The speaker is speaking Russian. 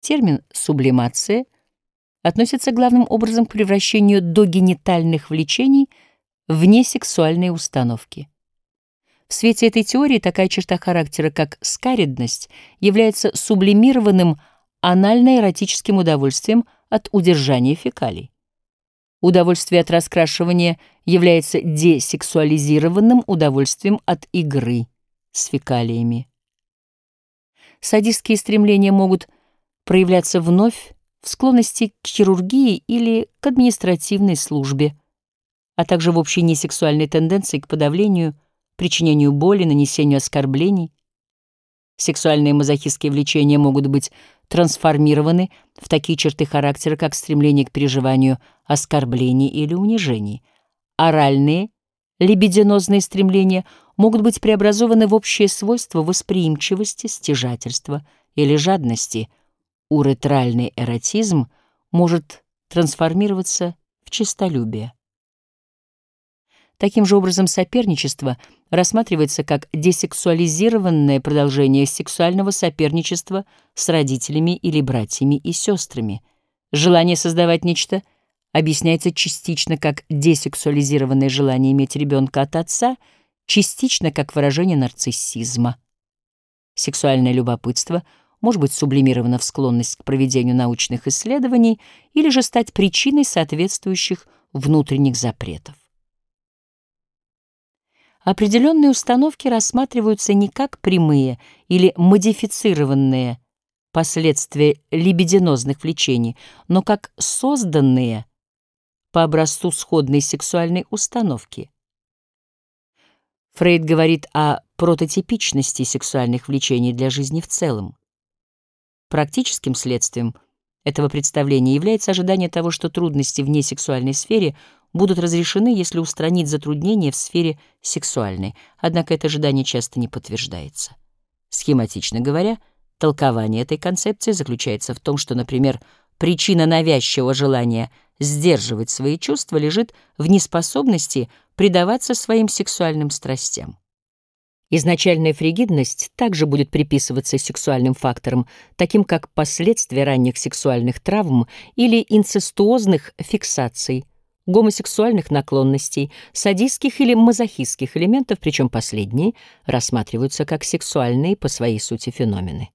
Термин «сублимация» относится главным образом к превращению догенитальных влечений в несексуальные установки. В свете этой теории такая черта характера, как скаридность, является сублимированным анально-эротическим удовольствием от удержания фекалий. Удовольствие от раскрашивания является десексуализированным удовольствием от игры с фекалиями. Садистские стремления могут проявляться вновь в склонности к хирургии или к административной службе, а также в общей несексуальной тенденции к подавлению, причинению боли, нанесению оскорблений. Сексуальные мазохистские влечения могут быть трансформированы в такие черты характера, как стремление к переживанию оскорблений или унижений. Оральные, либидинозные стремления могут быть преобразованы в общее свойство восприимчивости, стяжательства или жадности. Уретральный эротизм может трансформироваться в честолюбие. Таким же образом, соперничество рассматривается как десексуализированное продолжение сексуального соперничества с родителями или братьями и сестрами. Желание создавать нечто объясняется частично как десексуализированное желание иметь ребенка от отца, частично как выражение нарциссизма. Сексуальное любопытство может быть сублимировано в склонность к проведению научных исследований или же стать причиной соответствующих внутренних запретов. Определенные установки рассматриваются не как прямые или модифицированные последствия либидинозных влечений, но как созданные по образцу сходной сексуальной установки. Фрейд говорит о прототипичности сексуальных влечений для жизни в целом. Практическим следствием этого представления является ожидание того, что трудности в несексуальной сфере будут разрешены, если устранить затруднения в сфере сексуальной, однако это ожидание часто не подтверждается. Схематично говоря, толкование этой концепции заключается в том, что, например, причина навязчивого желания сдерживать свои чувства лежит в неспособности предаваться своим сексуальным страстям. Изначальная фригидность также будет приписываться сексуальным факторам, таким как последствия ранних сексуальных травм или инцестуозных фиксаций, гомосексуальных наклонностей, садистских или мазохистских элементов, причем последние рассматриваются как сексуальные по своей сути феномены.